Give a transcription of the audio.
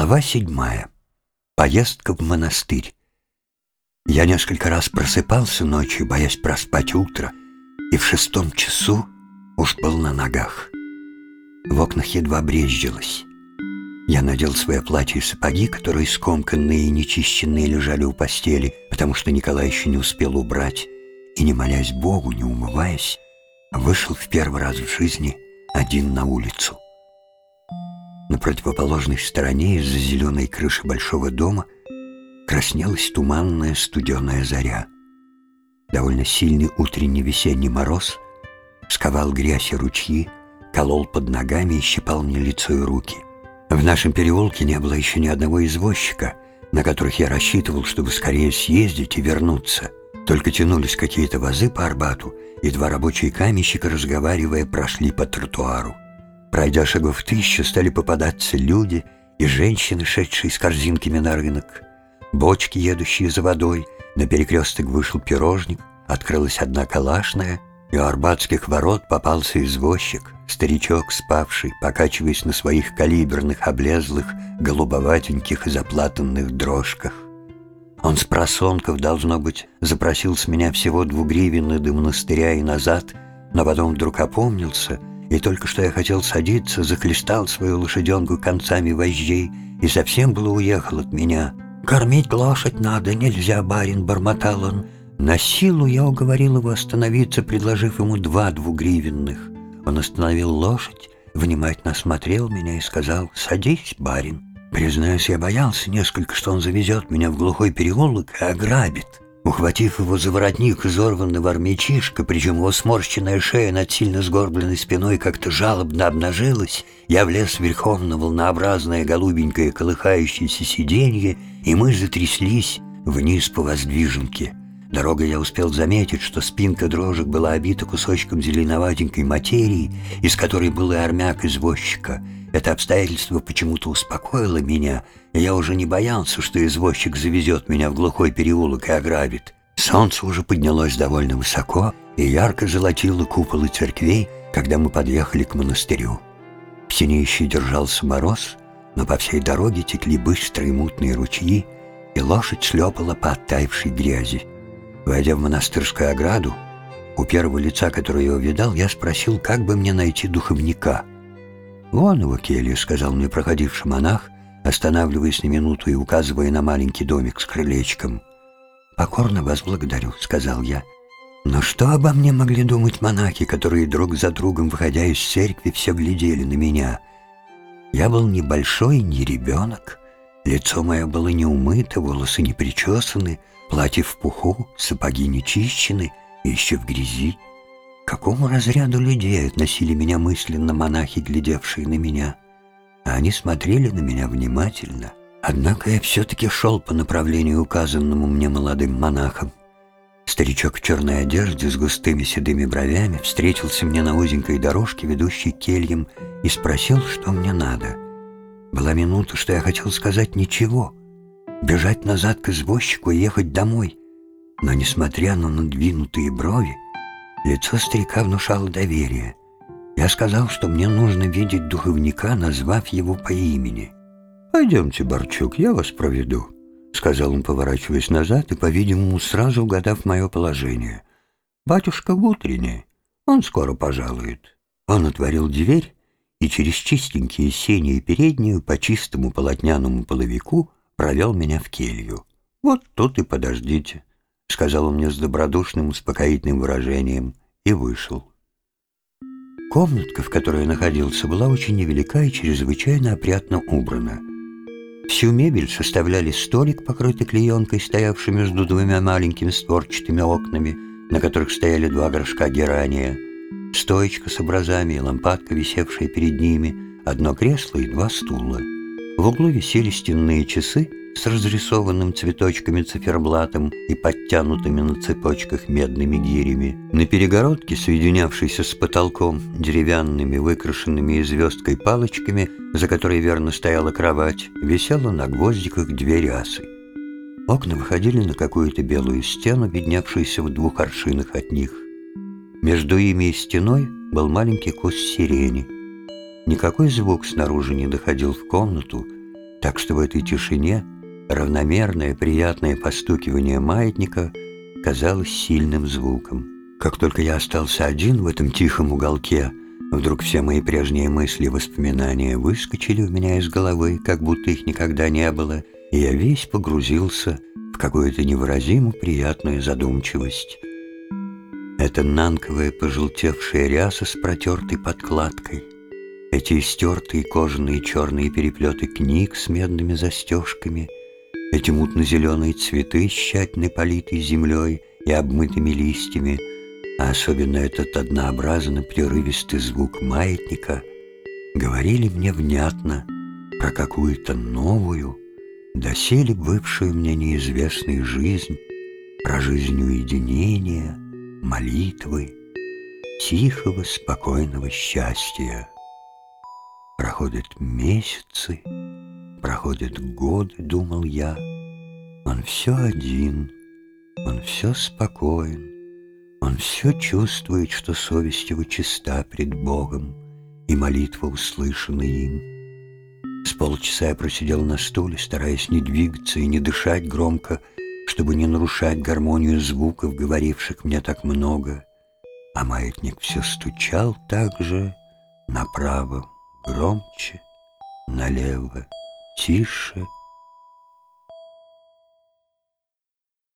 Глава седьмая. Поездка в монастырь. Я несколько раз просыпался ночью, боясь проспать утро, и в шестом часу уж был на ногах. В окнах едва брезжилось. Я надел свое платье и сапоги, которые скомканные и нечищенные лежали у постели, потому что Николай еще не успел убрать, и, не молясь Богу, не умываясь, вышел в первый раз в жизни один на улицу. На противоположной стороне из-за зеленой крыши большого дома краснелась туманная студеная заря. Довольно сильный утренний весенний мороз сковал грязь и ручьи, колол под ногами и щипал мне лицо и руки. В нашем переулке не было еще ни одного извозчика, на которых я рассчитывал, чтобы скорее съездить и вернуться. Только тянулись какие-то вазы по Арбату, и два рабочие каменщика, разговаривая, прошли по тротуару. Пройдя шагов тысячу, стали попадаться люди и женщины, шедшие с корзинками на рынок. Бочки, едущие за водой, на перекресток вышел пирожник, открылась одна калашная, и у арбатских ворот попался извозчик, старичок, спавший, покачиваясь на своих калиберных, облезлых, голубоватеньких и заплатанных дрожках. Он с просонков, должно быть, запросил с меня всего двугривенны до монастыря и назад, но потом вдруг опомнился — и только что я хотел садиться, захлестал свою лошаденку концами вожжей и совсем было уехал от меня. «Кормить лошадь надо, нельзя, барин», — бормотал он. На силу я уговорил его остановиться, предложив ему два двугривенных. Он остановил лошадь, внимательно осмотрел меня и сказал «Садись, барин». Признаюсь, я боялся несколько, что он завезет меня в глухой переулок и ограбит. Ухватив его за воротник, изорванного армячишка, причем его сморщенная шея над сильно сгорбленной спиной как-то жалобно обнажилась, я влез верхом на волнообразное голубенькое колыхающееся сиденье, и мы затряслись вниз по воздвиженке. Дорога я успел заметить, что спинка дрожек была обита кусочком зеленоватенькой материи, из которой был и армяк извозчика — это обстоятельство почему-то успокоило меня, и я уже не боялся, что извозчик завезет меня в глухой переулок и ограбит. Солнце уже поднялось довольно высоко и ярко золотило куполы церквей, когда мы подъехали к монастырю. В синеющей держался мороз, но по всей дороге текли быстрые мутные ручьи, и лошадь шлепала по оттаившей грязи. Войдя в монастырскую ограду, у первого лица, которое я увидал, я спросил, как бы мне найти духовника — «Вон его келья», — сказал мне проходивший монах, останавливаясь на минуту и указывая на маленький домик с крылечком. «Покорно вас благодарю», — сказал я. Но что обо мне могли думать монахи, которые друг за другом, выходя из церкви, все глядели на меня? Я был не большой, не ребенок. Лицо мое было не умыто, волосы не причесаны, платье в пуху, сапоги не чищены, еще в грязи какому разряду людей относили меня мысленно монахи, глядевшие на меня? Они смотрели на меня внимательно. Однако я все-таки шел по направлению, указанному мне молодым монахом. Старичок в черной одежде с густыми седыми бровями встретился мне на узенькой дорожке, ведущей к кельям, и спросил, что мне надо. Была минута, что я хотел сказать ничего, бежать назад к извозчику и ехать домой. Но, несмотря на надвинутые брови, Лицо старика внушало доверие. Я сказал, что мне нужно видеть духовника, назвав его по имени. «Пойдемте, Борчук, я вас проведу», — сказал он, поворачиваясь назад и, по-видимому, сразу угадав мое положение. «Батюшка в утреннее. Он скоро пожалует». Он отворил дверь и через чистенькие сени и переднюю по чистому полотняному половику провел меня в келью. «Вот тут и подождите», — сказал он мне с добродушным, успокоительным выражением, и вышел. Комнатка, в которой я находился, была очень невелика и чрезвычайно опрятно убрана. Всю мебель составляли столик, покрытый клеенкой, стоявший между двумя маленькими створчатыми окнами, на которых стояли два горшка герания, стоечка с образами и лампадка, висевшая перед ними, одно кресло и два стула. В углу висели стенные часы, с разрисованным цветочками циферблатом и подтянутыми на цепочках медными гирями. На перегородке, соединявшейся с потолком деревянными, выкрашенными звездкой палочками, за которой верно стояла кровать, висела на гвоздиках две рясы. Окна выходили на какую-то белую стену, видневшуюся в двух аршинах от них. Между ими и стеной был маленький куст сирени. Никакой звук снаружи не доходил в комнату, Так что в этой тишине равномерное приятное постукивание маятника казалось сильным звуком. Как только я остался один в этом тихом уголке, вдруг все мои прежние мысли и воспоминания выскочили у меня из головы, как будто их никогда не было, и я весь погрузился в какую-то невыразимо приятную задумчивость. Это нанковая пожелтевшая ряса с протертой подкладкой, эти истертые кожаные черные переплеты книг с медными застежками, эти мутно-зеленые цветы, тщательно политые землей и обмытыми листьями, а особенно этот однообразно прерывистый звук маятника, говорили мне внятно про какую-то новую, доселе бывшую мне неизвестную жизнь, про жизнь уединения, молитвы, тихого, спокойного счастья. Проходят месяцы, проходят годы, думал я. Он все один, он все спокоен, он все чувствует, что совесть его чиста пред Богом, и молитва услышана им. С полчаса я просидел на стуле, стараясь не двигаться и не дышать громко, чтобы не нарушать гармонию звуков, говоривших мне так много. А маятник все стучал так же направо, громче, налево, тише